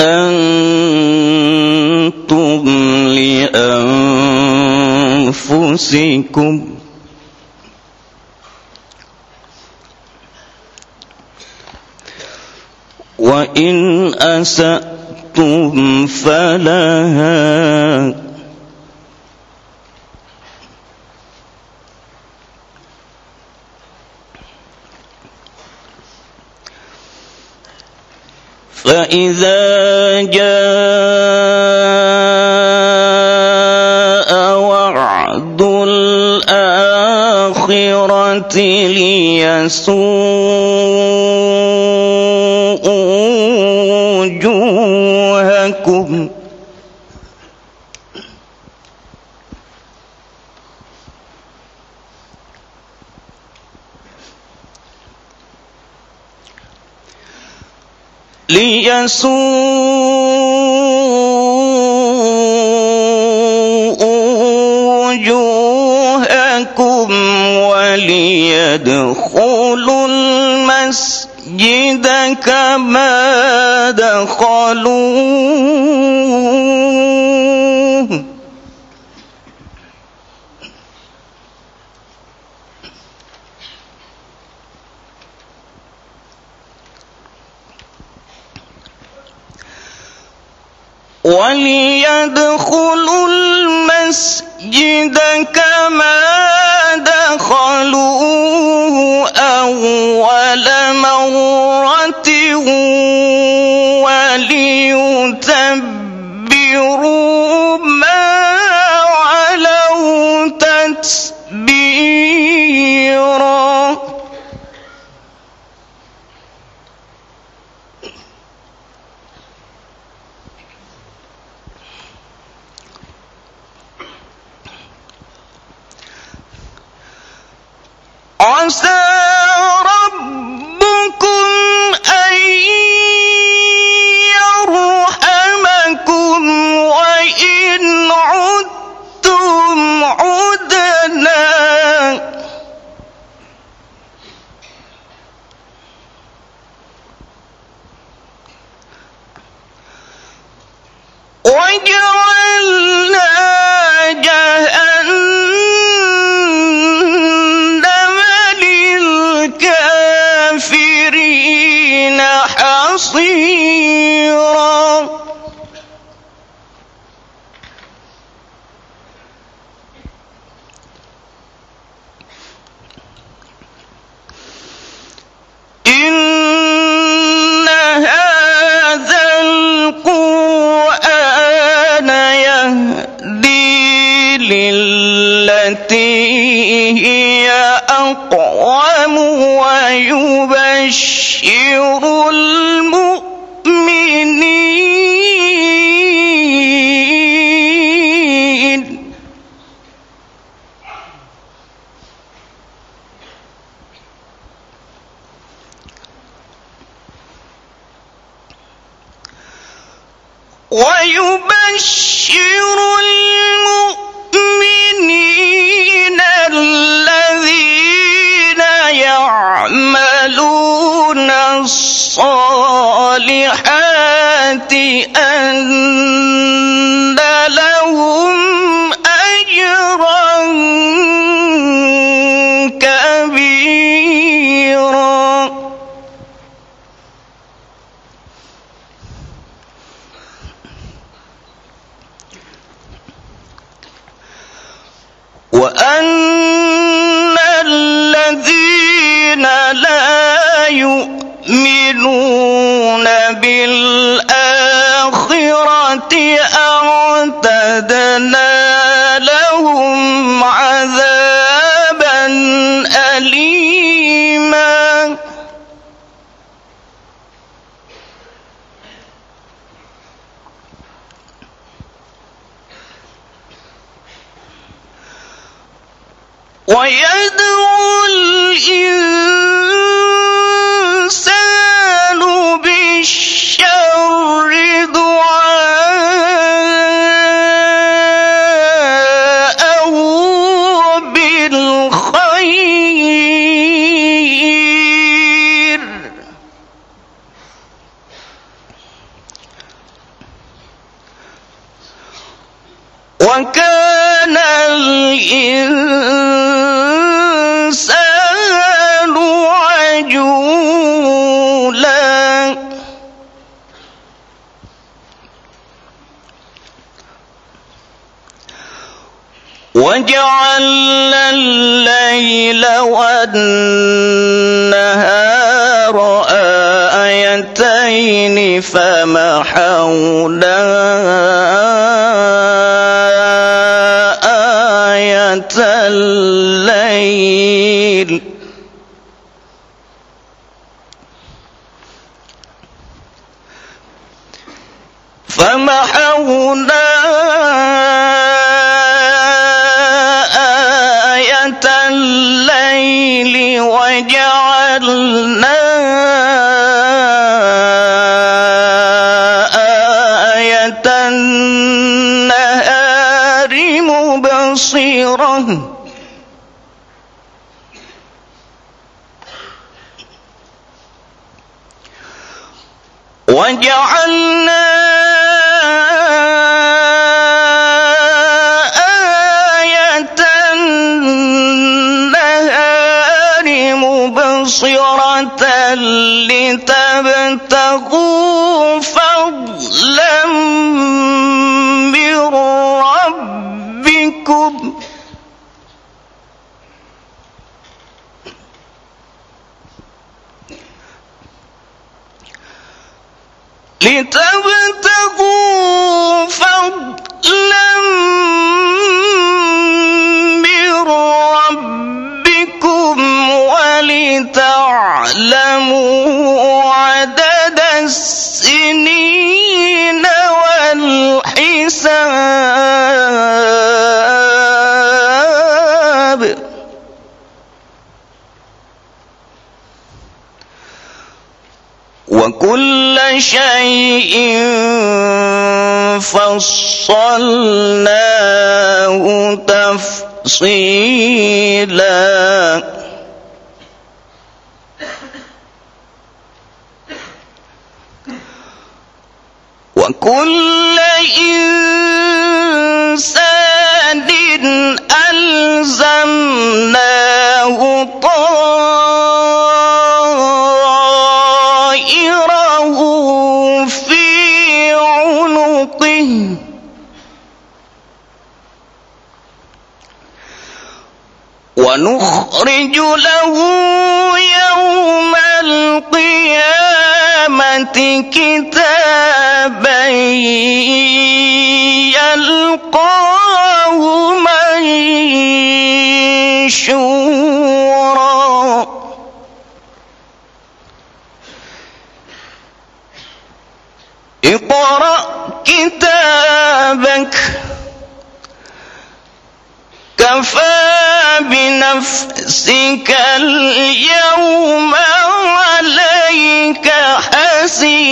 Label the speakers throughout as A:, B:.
A: أحسنتم لأنفسكم. وإن أسأتم فلها فإذا جاء وعد الآخرة ليسوء وجوهكم ليسوءوا وجوهكم وليدخلوا المسجد كما دخلوه المسجد كما دخلوه أول مرة وليتبروا عسى حصيرا إن هذا القرآن يهدي للتي هي أقوم ويبشر فمحونا آية الليل وجعلنا آية النهار مبصرة لتبتغوا فضلا من ربكم. لتبتغوا فضلا ولتعلموا عدد السنين والحساب. وكل شيء فصلناه تفصيلا. وكل إنسان ألزمناه طائره في عنقه. ونخرج له يوم القيامة كتابا يلقاه منشورا. اقرأ كتابك. كفى بنفسك اليوم عليك حسيبا.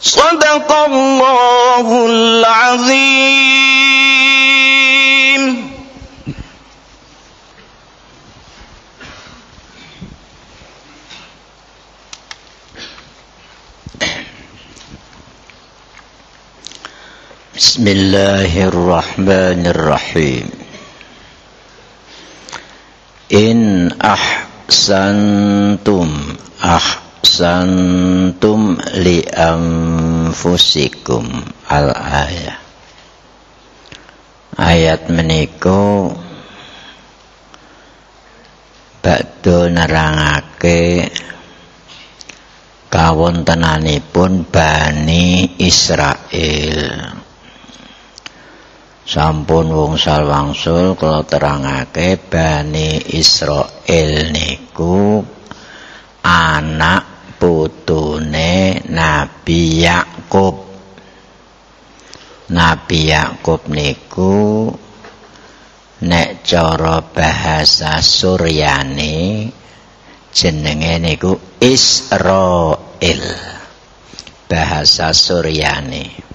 A: صدق الله العظيم.
B: Bismillahirrahmanirrahim. In ahsantum ahsantum li anfusikum. Al ayat Ayat menika badhe nerangake kawontenanipun Bani Israel sampun wong salwangsul kula terangake Bani Israel niku anak putune Nabi Yakub. Nabi Yakub niku nek cara bahasa Suryani jenenge niku Israel bahasa Suryani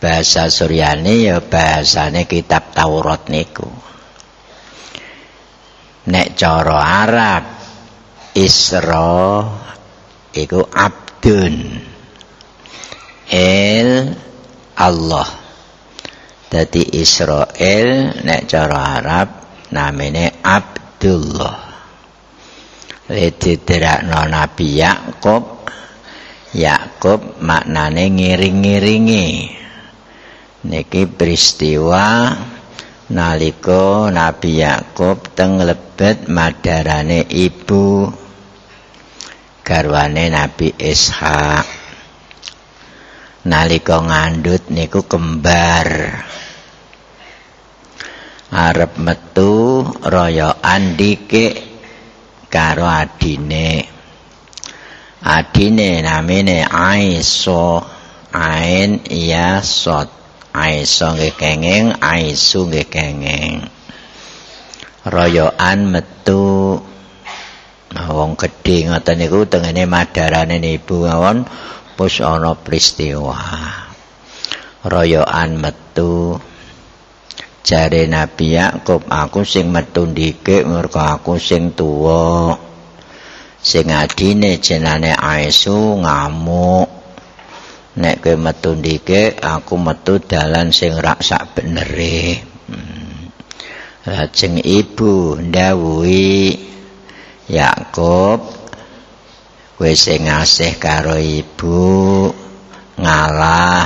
B: bahasa Suryani ya bahasane kitab Taurat niku. Nek cara Arab Isra iku abdun. El Allah. Dadi Israel nek cara Arab namine Abdullah. Diterakno Nabi Yakub Yakub maknane ngiring-ngiringi niki peristiwa nalika Nabi Yakub teng lebet madarane ibu. Garwane Nabi Ishak. Nalika ngandut niku kembar. Arep metu royokan dike karo adine. Adine namine Aiso Ain iya sot Aiso nggih kenging, Aisu nggih kenging. Royokan metu wong gedhe ngoten niku tengene madarane ibu ngawon pus ana peristiwa. Royokan metu jare Nabi Yakub aku sing metu ndike mergo aku sing tuwa. Sing adine jenane Aisu ngamuk. Nek kowe metu ndike aku metu dalan sing rak sak benere. Hmm. lajeng ibu ndawuhi Yakub kowe sing ngasih karo ibu ngalah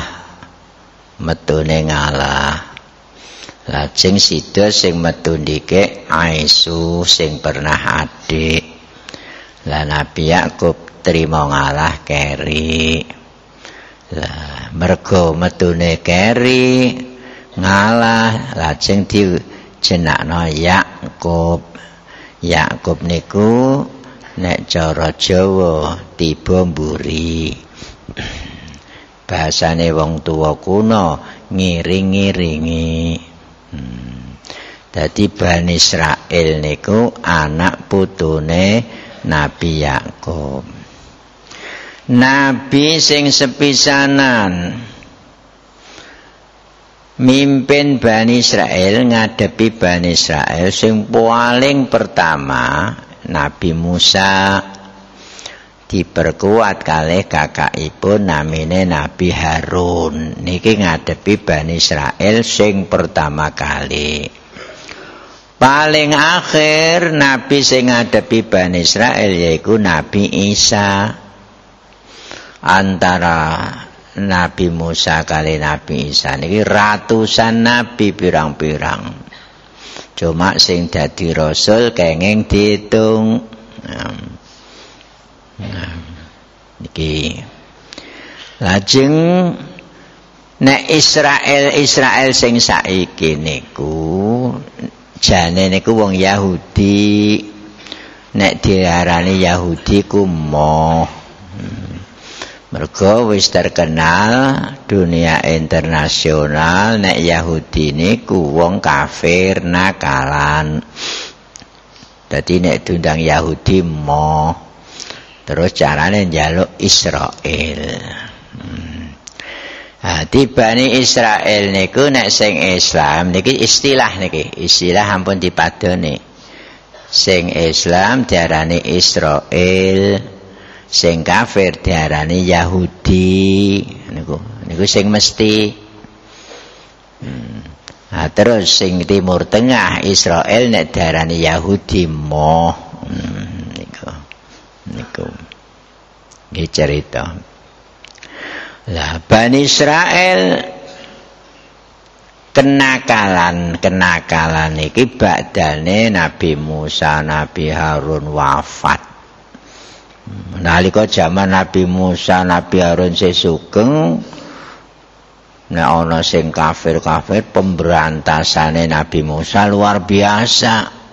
B: metune ngalah. Lajeng sida sing metu ndike Aisu sing pernah adik. Lan Nabi Yakub trimo ngalah keri lah mergo metune keri ngalah lajeng di jenakno Yakub. Yakub niku nek cara Jawa tiba mburi. Bahasane wong tuwa kuno ngiring-ngiringi. Hmm. dadi Bani Israel niku anak putune Nabi Yakub nabi sing sepisanan. Mimpin Bani Israel ngadepi Bani Israel sing paling pertama Nabi Musa. Diperkuat kalih kakakipun namine Nabi Harun. Niki ngadepi Bani Israel sing pertama kali. Paling akhir nabi sing ngadepi Bani Israel yaiku Nabi Isa antara Nabi Musa kali Nabi Isa. Niki ratusan nabi pirang-pirang. Cuma sing dadi rasul kenging diitung. Niki. Lajeng nek Israel Israel sing saiki niku jane niku wong Yahudi. Nek diarani Yahudi ku moh Mergo wis terkenal dunia internasional nek Yahudi niku wong kafir nakalan. Dadi nek diundang Yahudi mo terus carane njaluk Israel. Hmm. Nah, tibane Israel niku nek sing Islam niki istilah niki, istilah ampun dipadoni. Sing Islam diarani Israel. Sing kafir diarani Yahudi niku niku sing mesti Hmm. Nah, terus sing timur tengah Israel nek darani Yahudi mo. Hmm, niku. Niku. Iki cerita. Lah Bani Israel kenakalan kenakalan iki badane Nabi Musa Nabi Harun wafat nalika zaman Nabi Musa Nabi Harun sesugeng nek ana sing kafir-kafir pemberantasane Nabi Musa luar biasa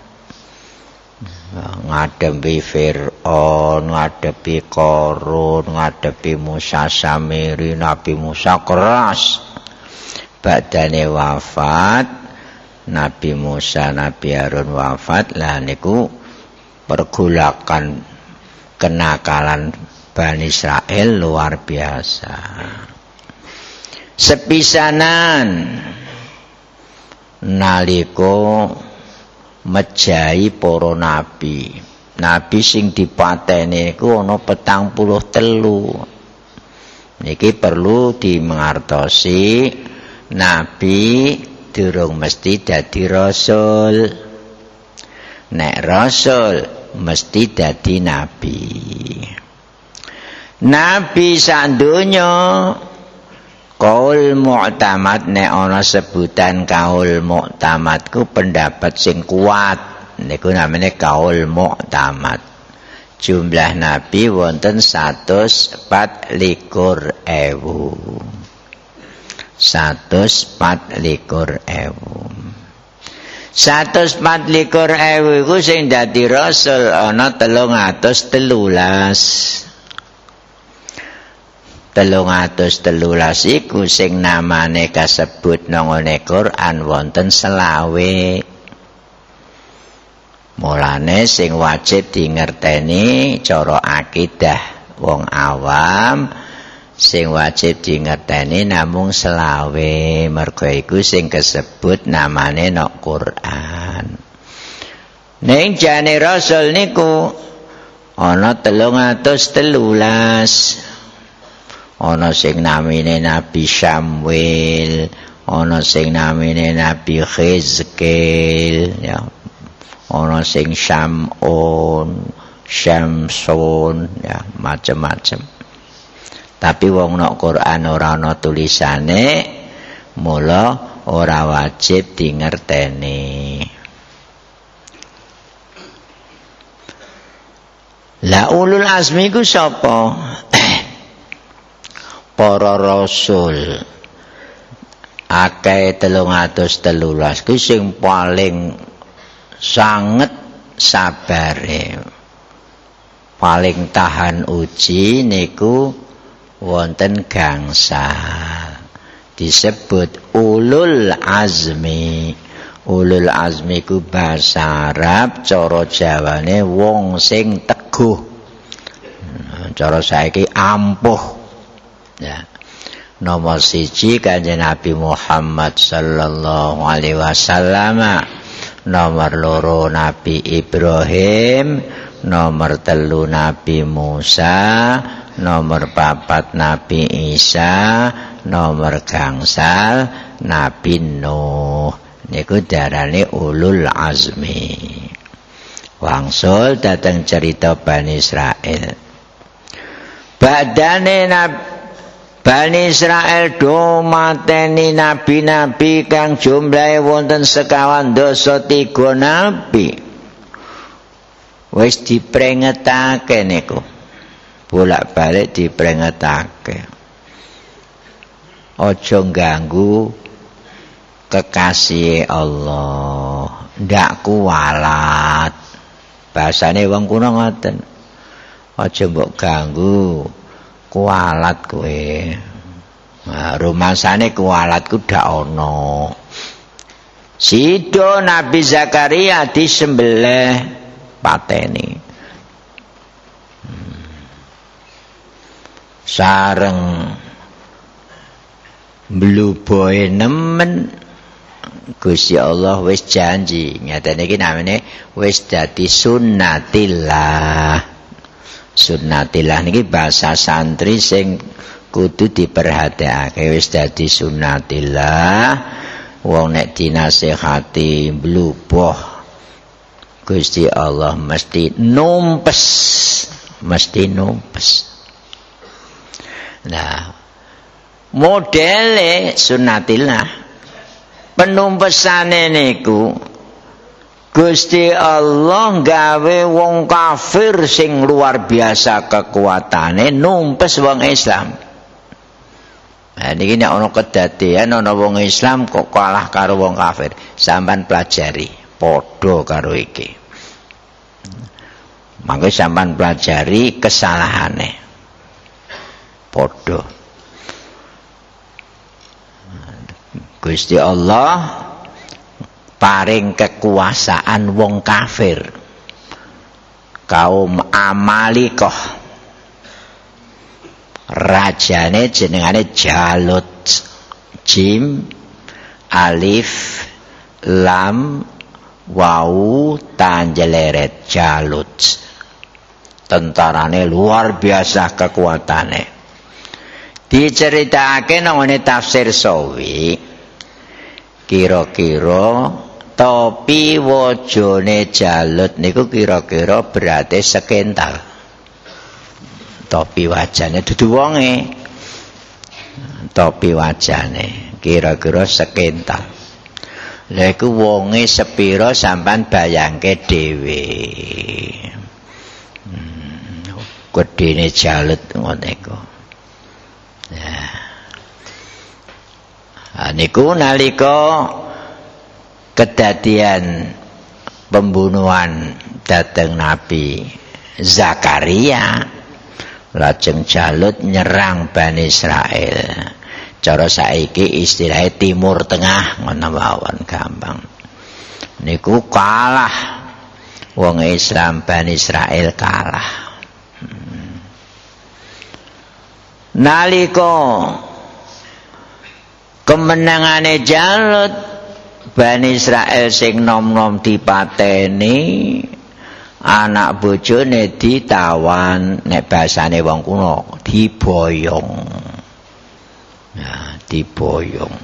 B: ngadepi Fir'aun, ngadepi Korun, ngadepi Musa Samiri, Nabi Musa keras. badane wafat Nabi Musa Nabi Harun wafat lah niku pergulakan kenakalan Bani Israel luar biasa. Sepisanan naliko mejahi para nabi. Nabi sing dipateni iku ana petang puluh telu. Niki perlu dimengartosi nabi durung mesti dadi rasul. Nek rasul mesti dadi nabi. Nabi sandonya kaul mu'tamad nek ana sebutan kaul mu'tamad ku pendapat sing kuat. Niku namanya kaul mu'tamad. Jumlah nabi wonten 104 likur ewu. Satus pat likur ewu satus pat likur sing dadi rasul ana telung atus telulas. Telung atus telulas iku sing namane kasebut nongone Quran wonten selawe. Mulane sing wajib dingerteni cara akidah wong awam sing wajib dingerteni namung selawe. Mergo iku sing kesebut namane nok Quran. Ning jane rasul niku ana 313 ana sing namine Nabi Samuel ana sing namine Nabi Khizkil ya. Ana sing Shamun Shamsun ya macam-macam tapi wong nok Quran ora ana tulisane mula ora wajib dingerteni La ulul azmi ku sapa? Para rasul. Akeh 313 ku sing paling sanget sabare. Paling tahan uji niku wonten gangsal. Disebut ulul azmi. Ulul azmi ku bahasa Arab cara jawane wong sing teguh. Cara saiki ampuh. Ya. Nomor siji kanjeng Nabi Muhammad sallallahu alaihi wasallam. Nomor loro Nabi Ibrahim. Nomor telu Nabi Musa nomor papat Nabi Isa nomor gangsal Nabi Nuh. Niku darane ulul azmi. Wangsul datang cerita Bani Israel. Badane Nabi Bani Israel do mateni nabi-nabi kang jumlahe wonten sekawan dosa tiga nabi. Wis diprengetake niku bolak-balik diperingetake. Aja ganggu kekasih Allah. Ndak kualat. Bahasane wong kuno ngoten. Aja mbok ganggu kualat kowe. Nah, rumasane kualatku dak ana. Sido Nabi Zakaria disembelih pateni. Sareng. Mluboe nemen. Gusti Allah wis janji. Ngatene iki namine wis dadi sunnatillah sunnatillah niki bahasa santri sing kudu diperhatekake wis dadi sunnatillah wong nek dinasehati bluboh Gusti Allah mesti numpes. Mesti numpes nah modele sunnatillah penumpesane niku Gusti Allah gawe wong kafir sing luar biasa kekuatane numpes wong Islam. Nah, ini nek ana kedadian ana wong Islam kok kalah karo wong kafir, sampean pelajari padha karo iki. Mangke sampean pelajari kesalahane. Padha. Gusti Allah paring kekuasaan wong kafir. Kaum amalikoh rajane jenengane Jalut Jim Alif Lam Wau Tanjeleret Jalut. Tentarane luar biasa kekuatane diceritakake nang tafsir sawi. Kira-kira topi wajane jalut niku kira-kira berarti sekental. Topi wajane dudu wonge. Topi wajane kira-kira sekental. Lha iku wonge sepira sampean bayangke dhewe. Hmm, gedene jalut ngono ya niku nalika kedadian pembunuhan dateng Nabi Zakaria lajeng Jalut nyerang Bani Israel. Cara saiki istilahnya Timur Tengah ngono mawon gampang. Niku kalah. Wong Islam Bani Israel kalah hmm. Nalika kemenangane Jalut Bani Israel sing nom-nom dipateni anak bojone ditawan nek basane wong kuno diboyong. Ya diboyong.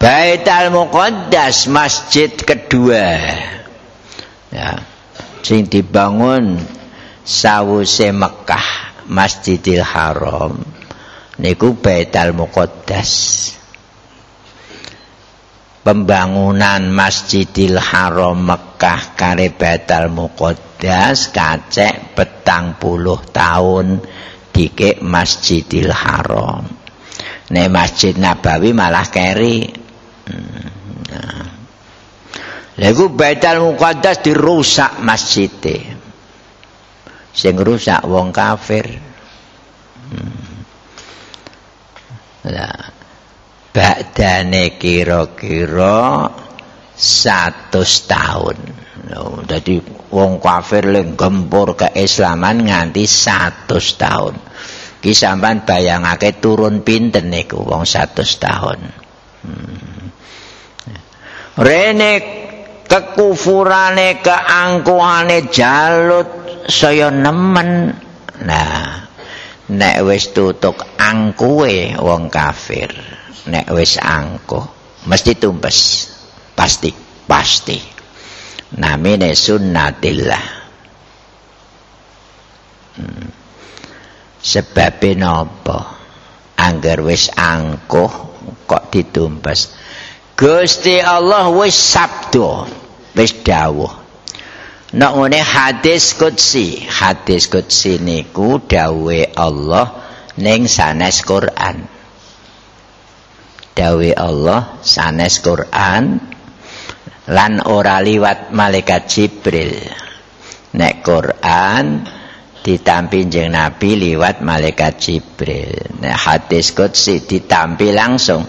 B: Baitul Muqaddas masjid kedua. Ya sing dibangun sawuse Mekah Masjidil Haram. Niku Baitul Muqaddas. Pembangunan Masjidil Haram Mekah kare Baitul Muqaddas kacek petang puluh tahun dikek Masjidil Haram. Ne Masjid Nabawi malah keri. Hmm, nah. Lagu Baitul Muqaddas dirusak masjid sing rusak wong kafir hmm. lah badane kira-kira 100 tahun. Jadi wong kafir leng gempur keislaman nganti 100 tahun. Ki sampean bayangake turun pinten niku wong 100 tahun. Hmm. Rene kekufurane keangkuhane jalut saya nemen. Nah, nek wis tutuk angkuhe wong kafir. nek wis angkuh mesti tumpes pasti pasti namine sunnatillah hmm. sebab napa angger wis angkuh kok ditumpes Gusti Allah wis sabdo wis dawuh nek ngene hadis qudsi. Hadis qudsi niku dawuhe Allah ning sanes Quran. Dawe Allah sanes Quran lan ora liwat malaikat Jibril. Nek Quran ditampi jeng Nabi liwat malaikat Jibril. Nek hadis qudsi ditampi langsung.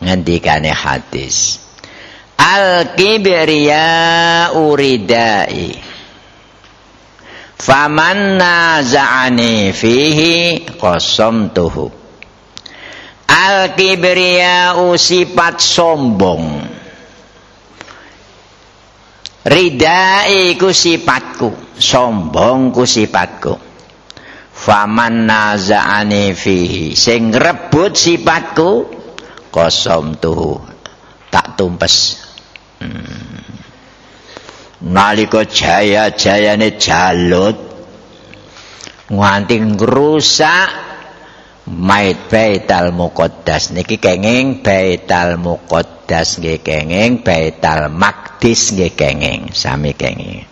B: Ngendikane hadis al kibriya uridai faman naza'ani fihi qasamtuhu al kibriyau sifat sombong. Ridai ku sifatku sombong ku sifatku. Faman naza'ani fihi sing rebut sifatku kosom tuh tak tumpes. Nalika jaya-jayane jalut nganti ngrusak Mait Baital Muqaddas. Niki kenging Baital Muqaddas nggih kenging Baital Maqdis nggih kenging. Sami kenging.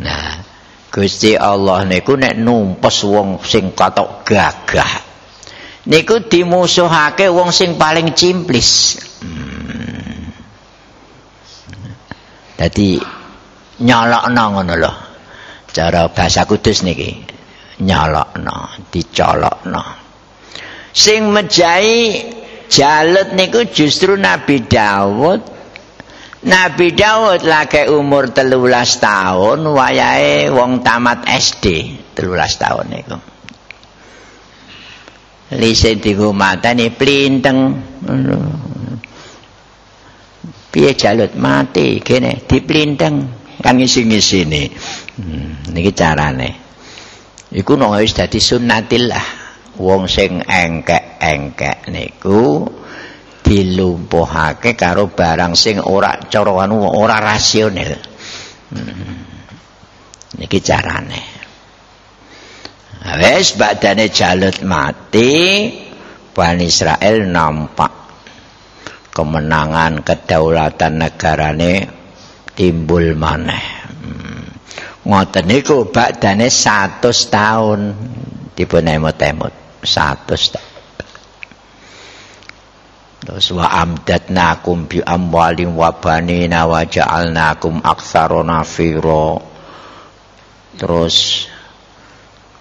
B: Nah Gusti Allah niku nek numpes wong sing katok gagah niku dimusuhake wong sing paling cimplis. Hmm. Dadi nyolokno ngono lho cara bahasa kudus niki nyolokno, dicolokno. Sing mejahi jalut niku justru Nabi Daud. Nabi Daud lagi umur telulas tahun, wayahe wong tamat SD telulas tahun niku. Lise digumatani plinteng. Piye jalut mati kene diplinteng kan ngisi-ngisi ini. Hmm, niki carane. iku nang wis dadi sunnatillah wong sing engkek-engkek niku dilumpuhake karo barang sing ora cara anu ora rasional hmm. niki carane wis badane jalut mati Bani Israel nampak kemenangan kedaulatan negarane timbul maneh. Ngoten niku badane 100 tahun. Dipun emot-emot 100 tahun Terus wa amdatnakum bi amwalin wa banina wa ja'alnakum aktsara. Terus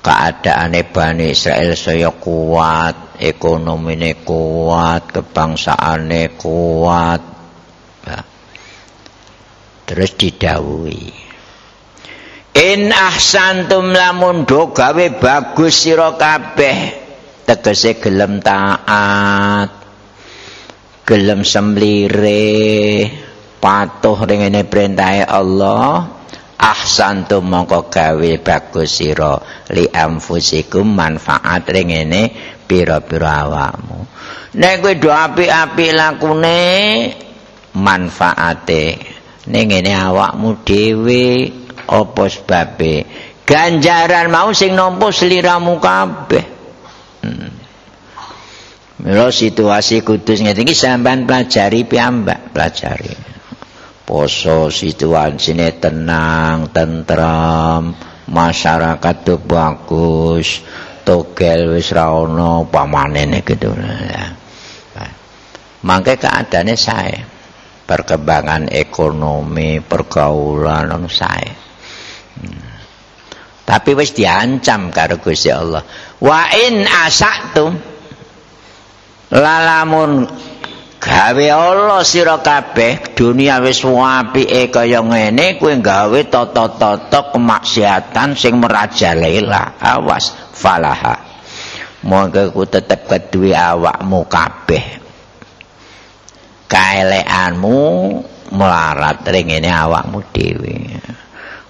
B: keadaane Bani Israel saya kuat, ekonomine kuat, kebangsaane kuat. Terus didhawuhi. In ahsantum lamun do gawe bagus sira kabeh tegese gelem taat gelem semlire patuh ringene perintahe Allah. Ahsantum mongko gawe bagus sira li anfusikum manfaat ringene pira-pira awakmu. Nek kowe do apik-apik lakune manfaate. Ning ngene awakmu dhewe apa sebabe? Ganjaran mau sing nampa sliramu kabeh. Hmm. Mila situasi kudus ngene iki sampean pelajari piyambak pelajari. Poso situasine tenang tentrem masyarakat tuh bagus togel wis ra ono pamanene gitu. Ya. Mangke keadaannya saya perkembangan ekonomi pergaulan ono saya Tapi wis diancam karo Gusti Allah. Wa in asaktum lalamun gawe Allah sira kabeh dunia wis apike kaya ngene kowe gawe tata-tata kemaksiatan sing merajalela. Awas falaha. Monggo ku tetep keduwe awakmu kabeh. Kaelekanmu melarat ring ini awakmu dhewe.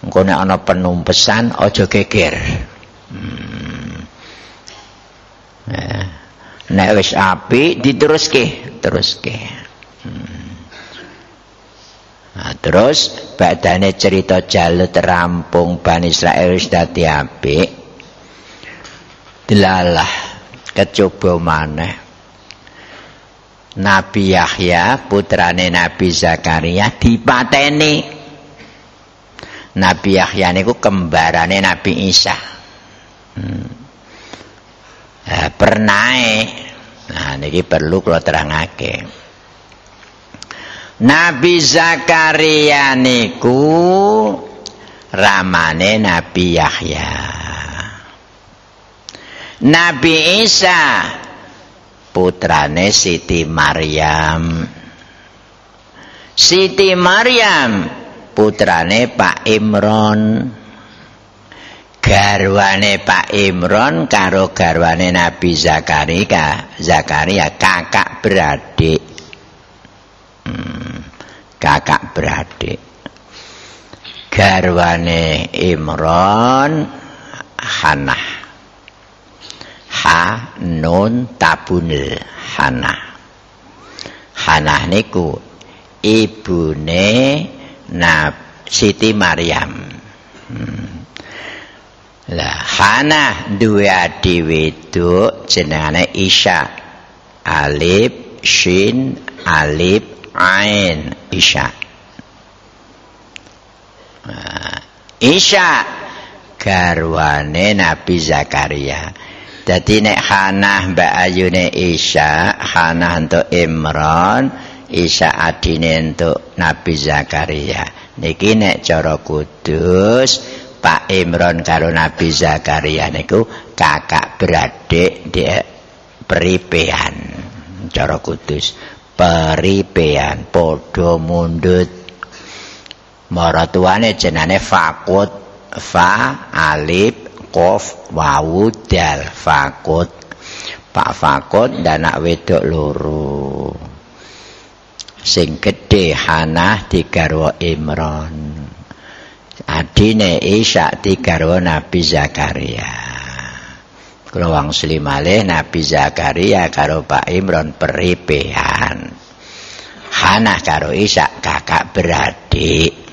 B: Engko nek ana penumpesan aja geger. Hmm. eh, nek wis apik diteruske teruske. Hmm. nah, terus badane cerita jalut rampung Bani Israel wis dadi apik delalah kecoba maneh Nabi Yahya putrane Nabi Zakaria dipateni Nabi Yahya niku kembarane Nabi Isa. Hmm. Eh, pernae. Nah niki perlu kula terangake. Nabi Zakaria niku ramane Nabi Yahya. Nabi Isa putrane Siti Maryam. Siti Maryam putrane Pak Imron. Garwane Pak Imron karo garwane Nabi Zakaria Zakaria kakak beradik. Hmm, kakak beradik. Garwane Imron Hanah Ha Nun Tabunil Hanah Hanah niku ibune Nabi Siti Maryam. Hmm. Lah Hana duwe adi wedok jenengane Isya. Alif Shin Alif Ain Isya. Isya garwane Nabi Zakaria. Dadi nek Hanah Mbak Ayune Isya, Hanah untuk Imran, Isya adine untuk Nabi Zakaria. Niki nek cara kudus Pak Imron karo Nabi Zakaria niku kakak beradik dia peripean cara kudus peripean podo mundut maratuane jenane fakut fa alif kof wawu dal fakut Pak Fakut dan anak wedok loro sing gedhe Hanah digarwa Imron adine Isa digarwa Nabi Zakaria. Kula wangsuli malih Nabi Zakaria karo Pak Imron peripehan. Hana karo Isa kakak beradik.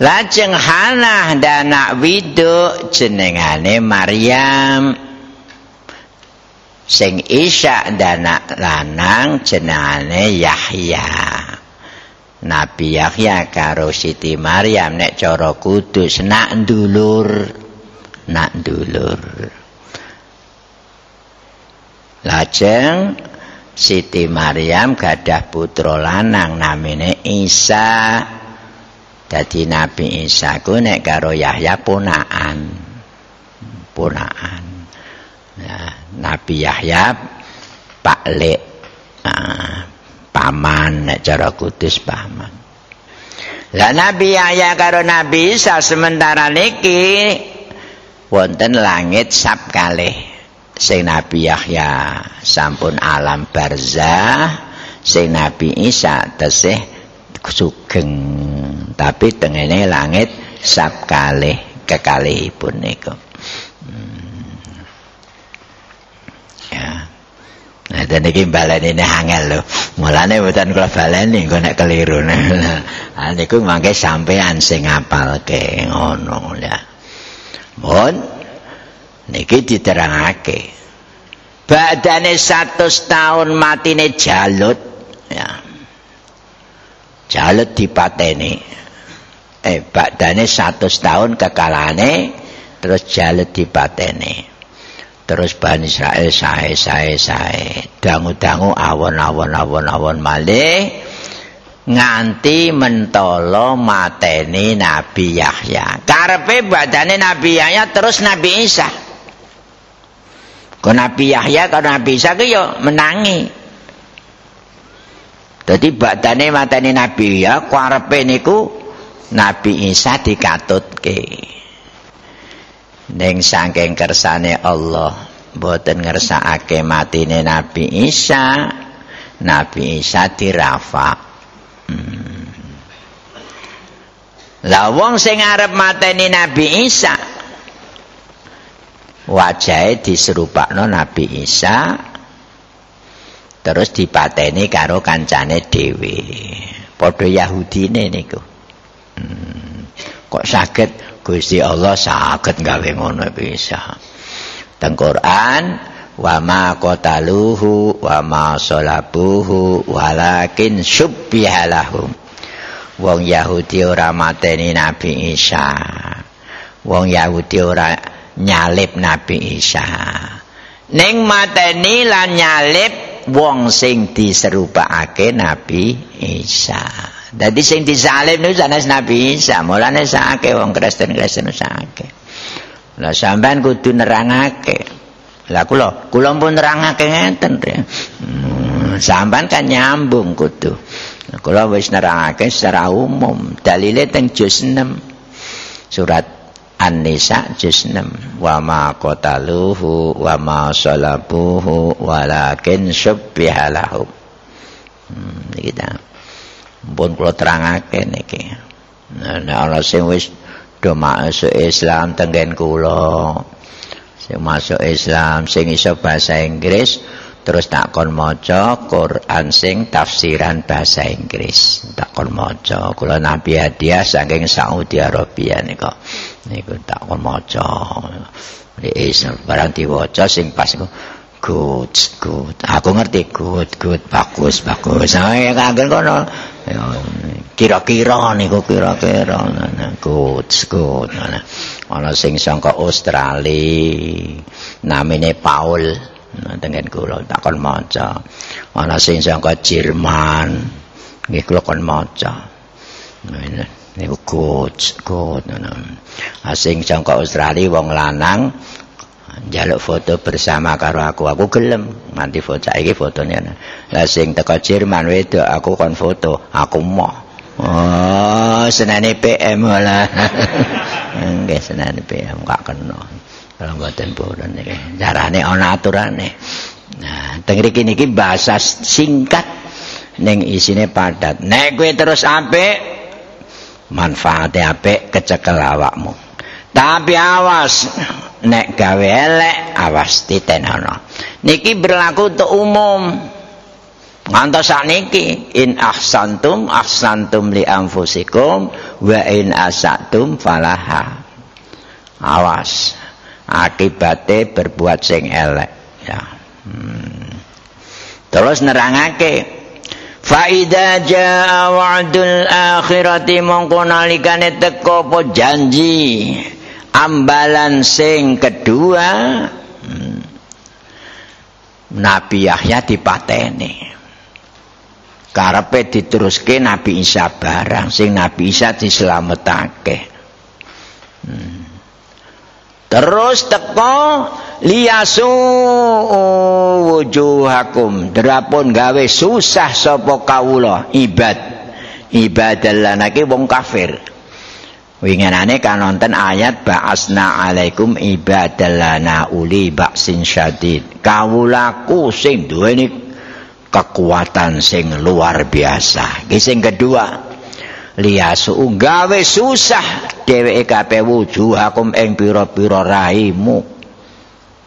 B: Lajeng Hana dan widok jenengane Maryam. Sing Isa dan lanang jenengane Yahya. Nabi Yahya karo Siti Maryam nek cara kudus nak ndulur nak ndulur Lajeng Siti Maryam gadah putra lanang namine Isa dadi Nabi Isa ku nek karo Yahya ponakan ponakan nah, Nabi Yahya Pak nah, paman nek cara kudus paman. Lah nabi Yahya karo nabi Isa sementara niki wonten langit sab kalih. Sing nabi Yahya sampun alam barzah sing nabi Isa tesih sugeng tapi tengene langit sab kalih kekalihipun niku hmm. ya Nah, dan ini balen ini angel loh. Mulanya bukan kalau balen ini, nek keliru. Nah, ini mangke sampean sing ngapal ke ngono ya. Mohon, niki diterangake. Badane satu tahun matine jalut, ya. Jalut dipateni. Eh, badane satu tahun kekalane, terus jalut dipateni. terus Bani Israel sae sae sae dangu-dangu awon-awon awon-awon malih nganti mentolo mateni Nabi Yahya karepe badane Nabi Yahya terus Nabi Isa kok Nabi Yahya kok Nabi Isa ku yo menangi dadi badane mateni Nabi Yahya karepe niku? Nabi Isa dikatutke. Ning saking kersane Allah boten ngersakake matine Nabi Isa Nabi Isa dirafa. Hmm. lah wong sing arep mateni Nabi Isa wajahe diserupakno Nabi Isa terus dipateni karo kancane dhewe padha Yahudine niku hmm. kok saged Gusti Allah saged gawe ngono bisa. Teng Quran wa ma qataluhu wa ma salabuhu walakin subbiha lahum. Wong Yahudi ora mateni Nabi Isa. Wong Yahudi ora nyalip Nabi Isa. Ning mateni lan nyalip wong sing diserupakake Nabi Isa. Dadi sing disalib niku sanes Nabi Isa, mulane sakake wong Kristen-Kristen sakake. Lah sampean kudu nerangake. Lah kula, kula pun nerangake ngeten, hmm, sampean kan nyambung kudu. Kula wis nerangake secara umum, dalile teng juz 6. Surat An-Nisa juz 6. Wa ma qataluhu wa ma salabuhu walakin subbiha lahum. Hmm, iki pun kula terangake niki. Nah, ana sing wis do masuk Islam tenggen kula. Sing masuk Islam, sing iso bahasa Inggris terus tak kon maca Quran sing tafsiran bahasa Inggris tak kon maca kula nabi hadiah saking Saudi Arabia niku niku tak kon maca. Barang diwaca sing pas niku good good. Aku ngerti good good bagus bagus. Saya kangen kono. Kira-kira niku kira-kira. Good good. Ana sing saka Australia namine Paul. Dengan kula takon maca. Ana sing saka Jerman nggih kula kon maca niku coach coach asing saka Australia wong lanang njaluk foto bersama karo aku. Aku gelem nganti foto saiki fotone lah sing teko Jerman wedok aku kon foto aku mau oh senane PM lah nggih senane PM gak kena. Kalau mboten purun niki carane ana aturane. Nah teng mriki niki bahasa singkat. Ning isine padat. Nek kowe terus apik manfaate apik kecekel awakmu. Tapi awas nek gawe elek awas titenono niki berlaku untuk umum. Ngantos sakniki in ahsantum ahsantum li anfusikum wa in asatum falaha. Awas akibate berbuat sing elek ya. Hmm. terus nerangake Faida jaa wa'dul akhirati mongko nalikane teko apa janji ambalan sing kedua hmm. Nabi Yahya dipateni karepe diteruske Nabi Isa barang sing Nabi Isa dislametake hmm. Terus teko liyasu wujuhakum. Drapun gawe susah sapa kawula. Ibad. Ibadallanake wong kafir. Winginane kan nonton ayat ba'asna alaikum ibadallana uli ba'sin syadid. Kawulaku sing duweni kekuatan sing luar biasa. Iki sing kedua liyasu gawe susah. Dheweke kabeh wujuhakum ing pira-pira raimu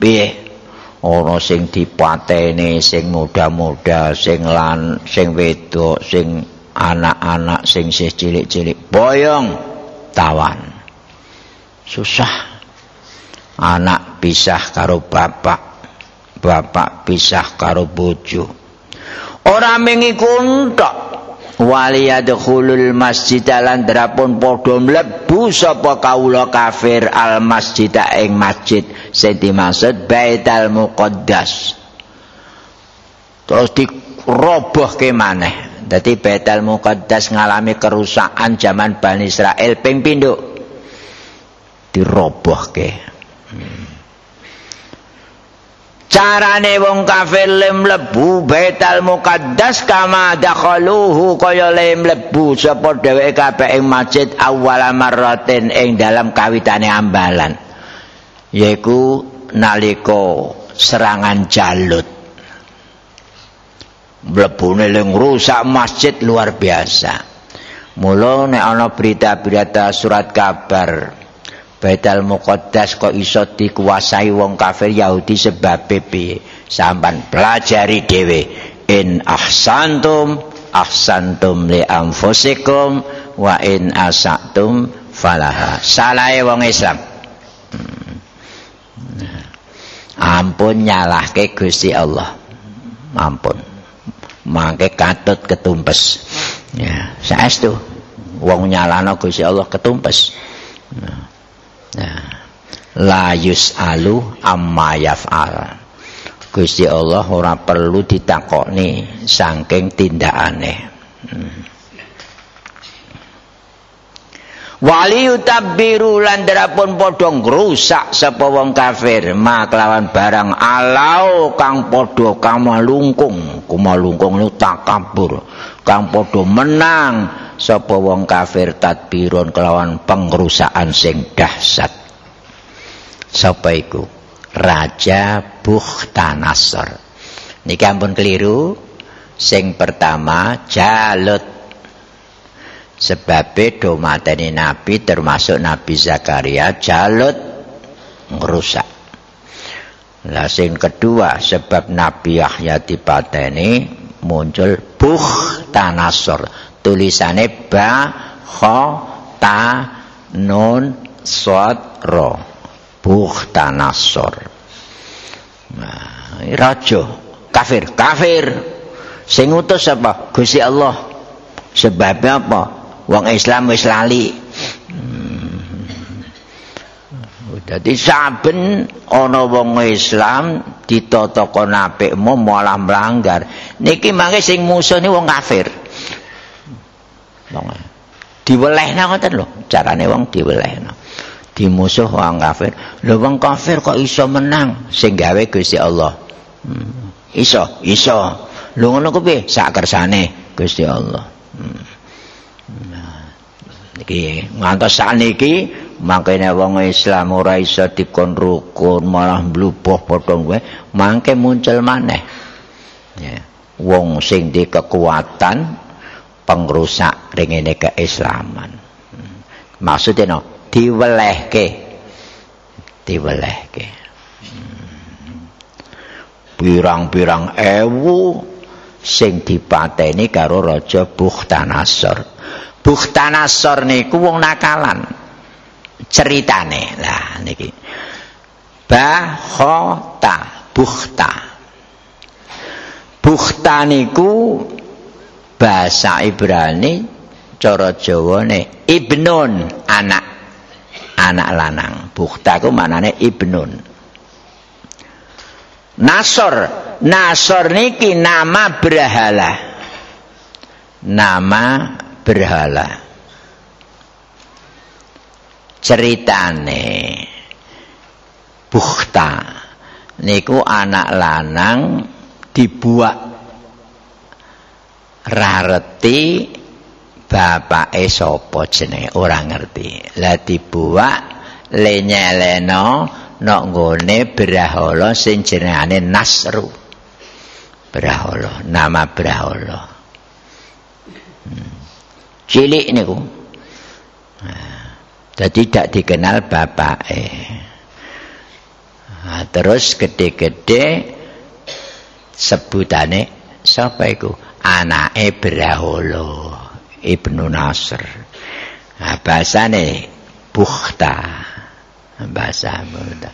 B: piye? Ana sing dipateni sing muda-muda sing lan sing wedok sing anak-anak sing sih cilik-cilik. Boyong tawan. Susah. Anak pisah karo bapak. Bapak pisah karo bojo. Ora mengikun tok waliyadkhulul masjid lan drapun padha mlebu sapa kawula kafir al masjid ing masjid sing dimaksud baitul muqaddas. Terus dirobohke maneh. Dadi baitul muqaddas ngalami kerusakan zaman Bani Israel ping pindho dirobohke. Hmm. Carane wong kafir le mlebu Baitul Muqaddas kama dakhaluhu kaya le mlebu. Sapa dheweke kabeh ing masjid awal marratin ing dalam kawitane ambalan. Yaiku nalika serangan Jalut. Mlebune le ngrusak masjid luar biasa. Mula nek ana berita-berita surat kabar Baitul Muqaddas kok iso dikuasai wong kafir Yahudi sebab piye? Sampan pelajari dhewe. In ahsantum ahsantum li anfusikum wa in asatum falaha. Salahe wong Islam. Hmm. Ampun nyalahke Gusti Allah. Ampun. Mangke katut ketumpes. Ya, saestu wong nyalano Gusti Allah ketumpes. Nah. Nah, la yus'alu amma yaf'al. Gusti Allah ora perlu ditakoni saking tindakane. Hmm. Wali utabbiru lan derapun padha ngrusak sapa wong kafir ma kelawan barang alau kang padha kamalungkung kumalungkung lu takabur kang padha menang. Sapa wong kafir tadbirun kelawan pengrusakan sing dahsyat. Sapa iku? Raja Bukhtanasar niki ampun keliru. Sing pertama Jalut. Sebab do mateni nabi termasuk nabi Zakaria Jalut ngrusak. Lah sing kedua sebab Nabi Yahya dipateni muncul Bukhtanasor. Tulisane ba kha ta nun sad ra. Bukhtanasor. Nah, raja kafir, kafir. Sing utus apa? Gusti Allah. Sebabnya apa? Wong Islam wis lali. Dadi saben ana wong Islam ditata kon apik malah melanggar. Niki mangke sing musuh wong kafir. Wong diwelehna ngoten lho, carane wong diwelehna. Dimusuh wong kafir. Lho wong kafir kok iso menang sing gawe Gusti Allah. Hmm. Iso, iso. Lho ngono kuwi sak kersane Gusti Allah. Hmm. Nah, niki ngantos sakniki Makanya wong Islam ora iso dikon rukun malah mlubuh padha kowe mangke muncul maneh. Ya wong sing di kekuatan pengrusak ringene keislaman. Maksudnya no diwelehke. Diwelehke. Pirang-pirang ewu sing dipateni karo raja Bukhtanasor. Bukhtanasor niku wong nakalan ceritane. Lah niki. Bahota bukhta. Bukhta niku bahasa Ibrani cara Jawane ibnun anak. Anak lanang. Bukhta ku manane ibnun. Nasor. Nasor niki nama berhala. Nama berhala ceritane. Bukhta. Niku anak lanang dibuak rareti bapake sapa jenenge? Ora ngerti. Lah dibuak lenyeleno nok nggone brahala sing jenengane nasru. Brahala nama brahala hmm. cilik niku. Nah. Jadi tidak dikenal bapak eh. Nah, terus gede-gede sebutane siapa itu anak Ibraholo Ibnu Nasr. Nah, bahasane Bukhta. Bahasa Bukhta.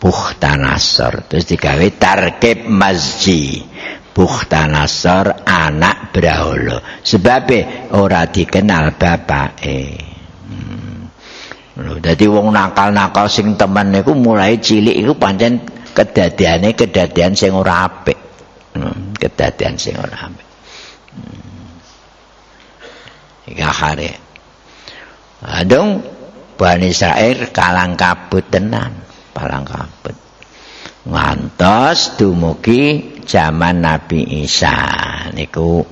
B: Bukhta Nasr. Terus digawe tarkib masjid Bukhta Nasr anak Braholo. Sebabnya ora dikenal bapak eh. Dadi wong nakal-nakal sing temen niku mulai cilik iku pancen kedadiane kedadian sing ora apik. Hmm, kedadian sing ora apik. Hmm. Iki akhare. Adung Bani Israel kalang kabut tenan, palang kabut. Ngantos dumugi zaman Nabi Isa niku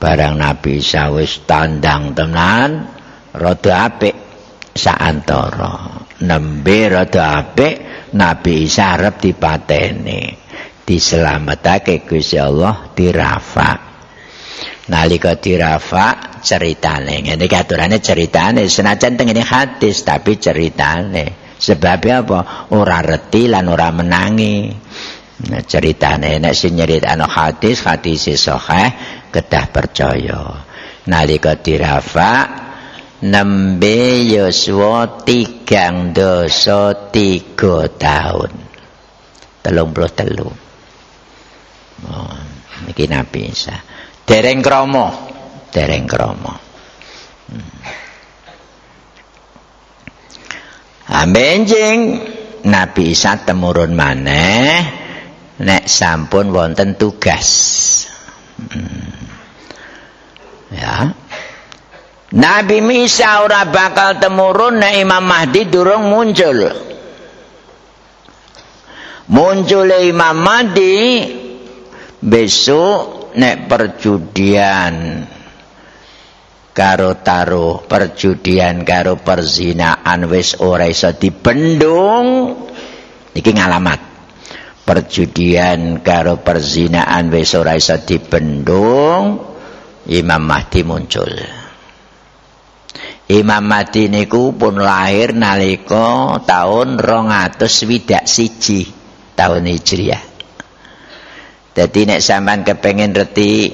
B: barang Nabi Isa wis tandang tenan rada apik saantara. Nembe rada apik Nabi Isa arep dipateni. Dislametake Gusti Allah dirafa nalika dirafa ceritane. Ngene iki aturane ceritane. Senajan tengene hadis tapi ceritane. Sebabnya apa? Ora reti lan ora menangi. Nah, ceritane. Nek sing nyeritakno hadis hadis sahih kedah percaya. Nalika dirafa nembe yuswa tigang dosa tiga tahun. Telung puluh telu. Oh, ini Nabi Isa. Dereng kromo dereng kromo hmm. Ambenjing Nabi Isa temurun maneh. Nek sampun wonten tugas. Hmm. ya Nabi Isa ora bakal temurun nek Imam Mahdi durung muncul. Muncul Imam Mahdi besok nek perjudian karo taruh perjudian karo perzinaan wis ora iso dibendung. Iki ngalamat. Perjudian karo perzinaan wis ora iso dibendung Imam Mahdi muncul Imam Mahdi niku pun lahir nalika tahun 200 swidak siji tahun Hijriah. Jadi nek sampean kepengin reti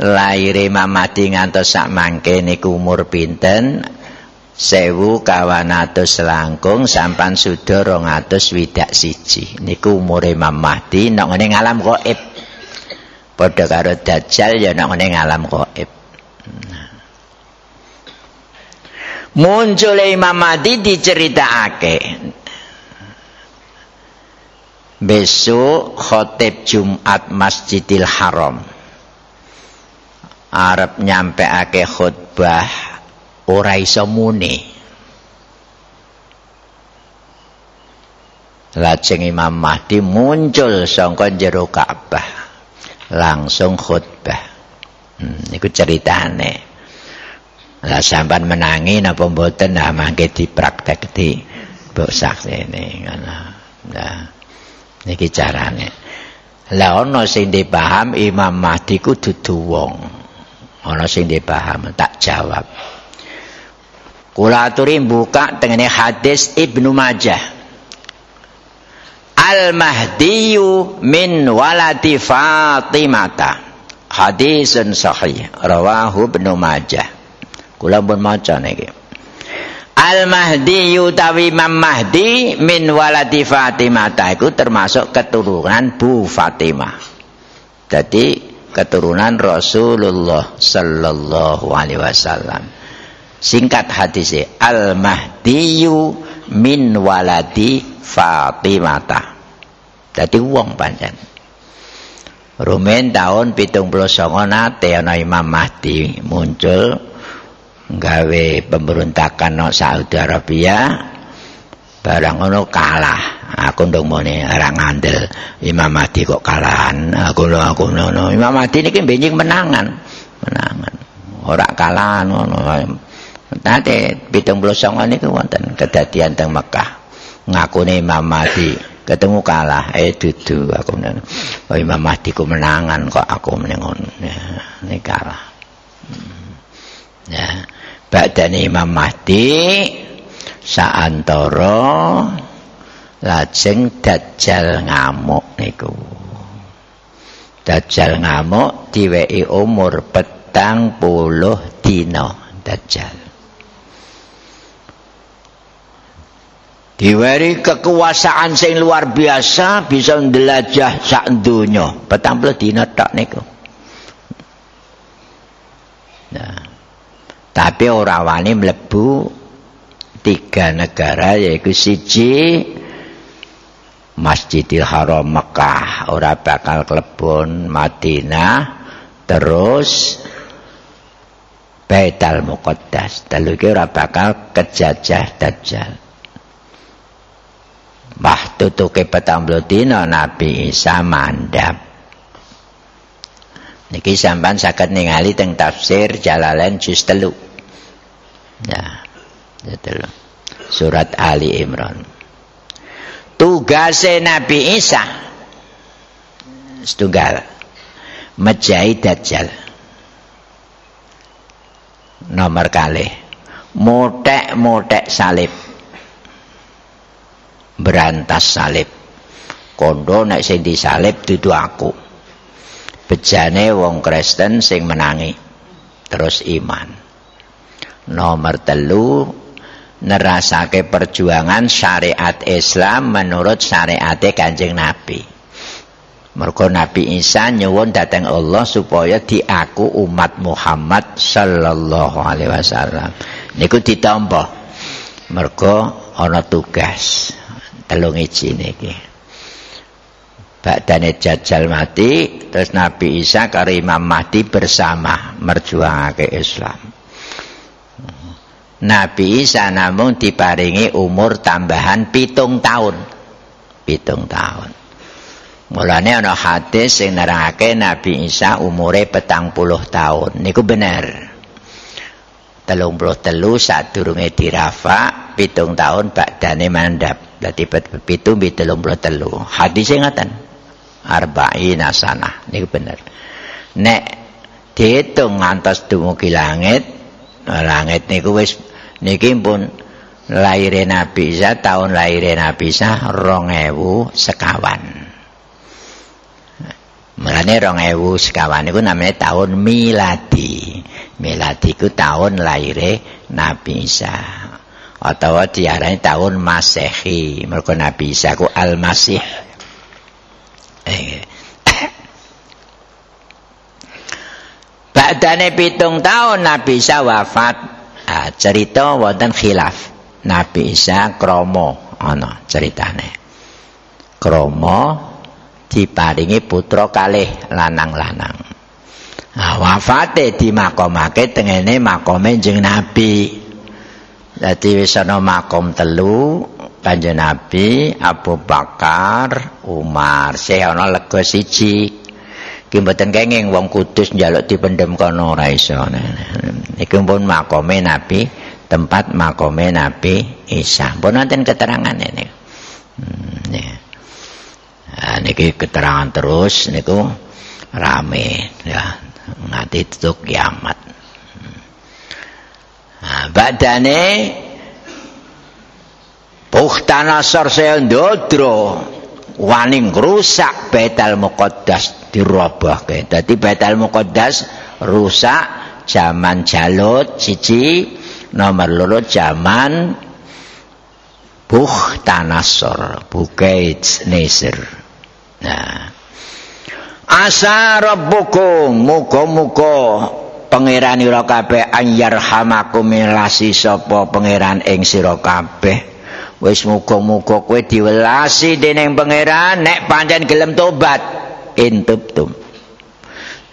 B: lahir Imam Mahdi ngantos sak mangke niku umur pinten? Sewu kawan atus selangkung sampan sudah rong widak siji niku umur Imam Mahdi nak ngene ngalam padha karo Dajjal ya nak ngene ngalam gaib muncul Imam Mahdi diceritakake besok khotib Jumat Masjidil Haram. Arab nyampe ake khutbah ora iso muni. Lajeng Imam Mahdi muncul saka jero Ka'bah langsung khutbah. Hmm, niku ceritane lah sampean menangi napa mboten? Nah mangke dipraktek di mbok saksene ngono. Nah niki carane. Lah ana sing dipaham Imam Mahdi ku dudu wong ana sing dipaham tak jawab. Kula buka tengene hadis Ibnu Majah. Al Mahdiyu min walati Fatimata. Hadisun sahih. Rawahu Ibnu Majah kula pun maca niki Al Mahdi utawi Imam Mahdi min waladi Fatimah itu termasuk keturunan Bu Fatimah. Jadi keturunan Rasulullah sallallahu alaihi wasallam. Singkat hadisnya Al Mahdi min waladi Fatimah. Jadi wong pancen. Rumen tahun 79 nate ana Imam Mahdi muncul gawe pemberontakan no Saudi Arabia barang ngono kalah. Aku ndong mone ora ngandel Imam Mahdi kok kalahan. Aku lho aku ngono Imam Mahdi niki benjing menangan. Menangan. Ora kalahan ngono. Puluh songo niku wonten kedadian teng Mekah. Ngakune Imam Mahdi ketemu kalah. Eh dudu aku ngono oh Imam Mahdi ku menangan kok aku menengon ya, ini kalah. Hmm. ya badane Imam Mahdi saantara lajeng dajjal ngamuk niku. Dajjal ngamuk diweki umur petang puluh dina dajjal. Diweri kekuasaan sing luar biasa bisa ndelajah sak donya. Petang puluh dina tok niku tapi ora wani mlebu tiga negara yaitu siji Masjidil Haram Mekah. Ora bakal klebon Madinah terus Baitul Muqaddas. Telu iki ora bakal kejajah dajjal. Bah tutuke petang dina Nabi Isa mandap Niki sampan saged ningali teng tafsir Jalalain juz 3 Ya. Itu loh. Surat Ali Imran. Tugasnya Nabi Isa setunggal mejahi dajjal. Nomor kali motek-motek salib. Berantas salib. Kondo nek sing disalib dudu aku. Bejane wong Kristen sing menangi terus iman. Nomor telu nerasake perjuangan syariat Islam menurut syariat kanjeng Nabi. Mergo Nabi Isa nyuwun datang Allah supaya diaku umat Muhammad sallallahu alaihi wasallam. Niku ditampa. Mergo ana tugas. Telung iji niki. Badane jajal mati terus Nabi Isa karo Imam Mahdi bersama merjuangake Islam Nabi Isa namun diparingi umur tambahan pitung tahun. Pitung tahun. Mulane ana hadis sing nerangake Nabi Isa umure petang puluh tahun. Niku bener. Telung puluh telu sadurunge dirafa, pitung tahun badane mandap. Dadi pitu bi telung puluh telu. Hadis ngaten. Arba'ina sanah. Niku bener. Nek dihitung ngantos dumugi langit, langit niku wis niki pun lahir Nabi Isa tahun lahir Nabi Isa 2000 sekawan Mulane 2000 sekawan iku namanya tahun miladi. Miladi iku tahun lahir Nabi Isa. Atau diarani tahun Masehi. Mergo Nabi Isa ku Al-Masih. Eh. Badane pitung tahun Nabi Isa wafat. Ah, cerita wonten khilaf. Nabi Isa kromo ana ceritane. Kromo diparingi putra kalih lanang-lanang. Nah, wafate dimakomake tengene makome jeneng Nabi. Dadi wis ana makom telu Kanjeng Nabi, Abu Bakar, Umar, sing ana lega siji. Ki mboten kenging wong kudus njaluk dipendhem kono ora iso. Iku pun makome Nabi, tempat makome Nabi Isa. Pun wonten keterangan ini. Hmm. Nah, niki keterangan terus niku rame ya nganti tutup kiamat. Nah, badane Pukhtanasar saya ndodro wani rusak Baitul Muqaddas dirobahke. Dadi Baitul Muqaddas rusak zaman Jalut siji nomor loro zaman Bukhtanasar Bukait Nasir. Nah. Asa rabbukum muga-muga pangeran ira kabeh anyarhamakum milasi sapa pangeran ing sira kabeh. Wis muga-muga kowe diwelasi dening pangeran nek pancen gelem tobat intubtum.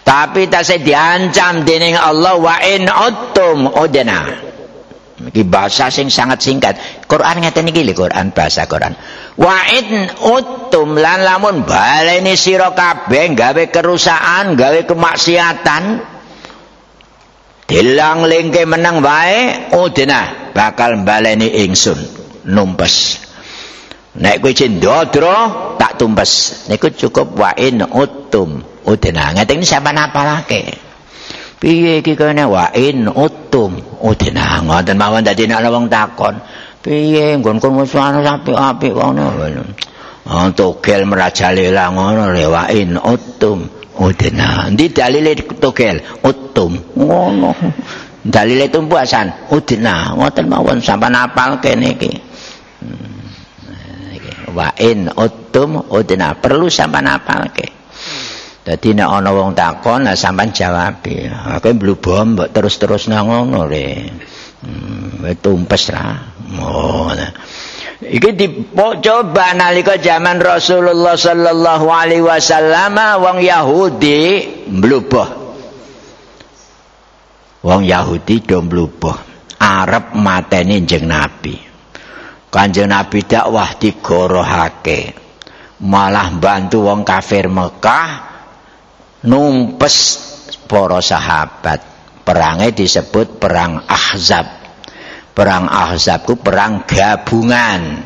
B: Tapi tasih diancam dening Allah wa in uttum udna. Iki bahasa sing sangat singkat. Quran ngeten iki Quran bahasa Quran. Wa in uttum lan lamun baleni sira kabeh gawe kerusakan, gawe kemaksiatan. Dilang lingke menang wae udna bakal baleni ingsun numpes. Nek kowe cendodro tak tumpes. Niku cukup wa in uttum udna. Ngeten sampean apalake. piye iki kene wa in utum udina ngoten mawon dadi nek ana wong takon piye nggonku wis ana apik-apik oh togel merajalela ngono le wa in utum udina ndi dalile togel utum ngono dalile tumpuasan udina ngoten mawon sampean apal kene iki hmm. Wa in utum udina perlu sampean apal kene Dadi nek ana wong takon, nah sampean jawab. Aku mblubom mbok terus-terus nang ngono le. Hmm, tumpes ra. Oh. Iki dicoba nalika zaman Rasulullah sallallahu alaihi wasallam wong Yahudi mlubuh. Wong Yahudi do mlubuh. Arep mateni jeneng Nabi. Kanjeng Nabi dakwah digorohake. Malah bantu wong kafir Mekah numpes para sahabat. Perangnya disebut perang Ahzab. Perang Ahzab itu perang gabungan.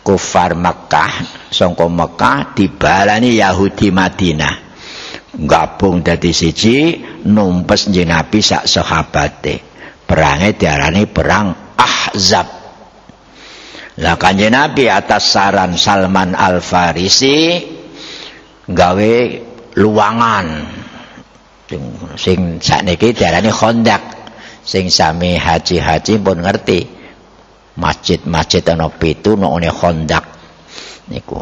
B: Kufar Mekah songko Mekah dibalani Yahudi Madinah. Gabung dari siji numpes nje Nabi sak sahabate. Perangnya diarani perang Ahzab lah kanjeng Nabi atas saran Salman Al Farisi gawe luwangan. Sing sakniki diarani khondak sing sami haji-haji pun ngerti. Masjid-masjid ana pitu nokne khondak niku.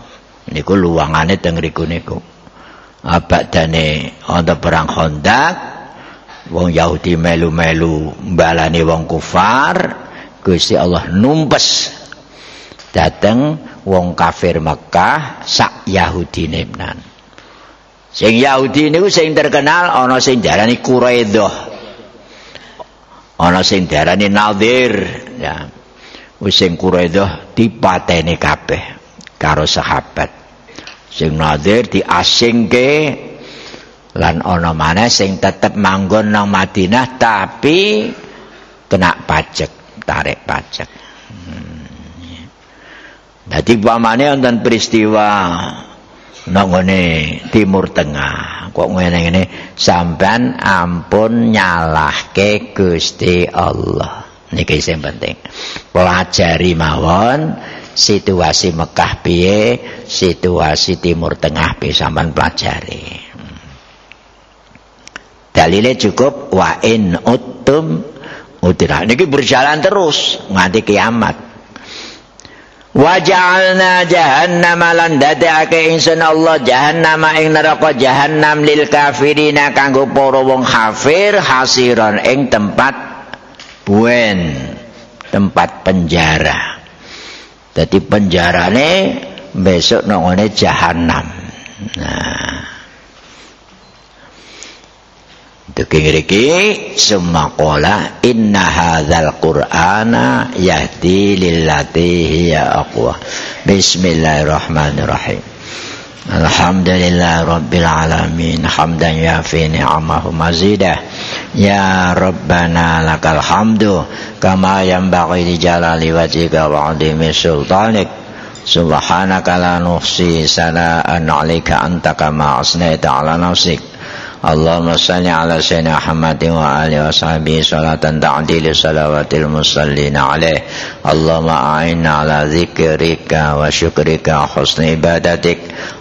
B: Niku luwangane teng riku niku. Abadane ana perang khondak wong Yahudi melu-melu balani wong kufar Gusti Allah numpes dateng wong kafir Mekah sak Yahudi nemnan Sing Yahudi niku sing terkenal ana sing diarani Quraidah. Ana sing diarani Nadir, ya. Wis sing Quraidah dipateni kabeh karo sahabat. Sing Nadir diasingke lan ana maneh sing tetep manggon nang Madinah tapi kena pajak, tarik pajak. Hmm. Dadi pamane wonten peristiwa nangone timur tengah kok ngene-ngene sampean ampun nyalahke Gusti Allah. Niki sing penting. Pelajari mawon situasi Mekah piye situasi Timur Tengah piye sampean pelajari. Dalile cukup wa in uttum udra niki berjalan terus nganti kiamat wa ja'alna jahannama lan dadake ingsun Allah jahannama ing neraka jahannam lil kafirina kanggo para wong kafir hasiron ing tempat buen tempat penjara. Jadi penjarane besok nongone jahanam nah Duking semua kola inna hadzal qur'ana yahdi lillati hiya aqwa. Bismillahirrahmanirrahim. Alhamdulillah Rabbil Alamin. Hamdan yafi ni'amahu mazidah. Ya Rabbana lakal hamdu Kama yang bagi di jalali wajika wa'adimi sultanik. Subhanaka la nuhsi sana'an alika anta kama asnaita ala nafsik اللهم صل على سيدنا محمد وآله وصحبه صلاة تعديل صلوات المصلين عليه اللهم أعنا على ذكرك وشكرك وحسن عبادتك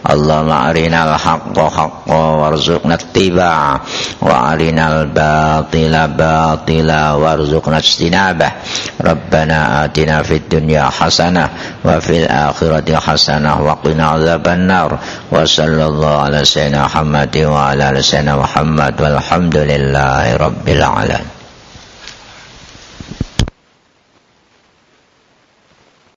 B: اللهم أرنا الحق حقا وارزقنا اتباعه وأرنا الباطل باطلا وارزقنا اجتنابه ربنا آتنا في الدنيا حسنة وفي الآخرة حسنة وقنا عذاب النار وصلى الله على سيدنا محمد وعلى آل سيدنا محمد والحمد لله رب العالمين.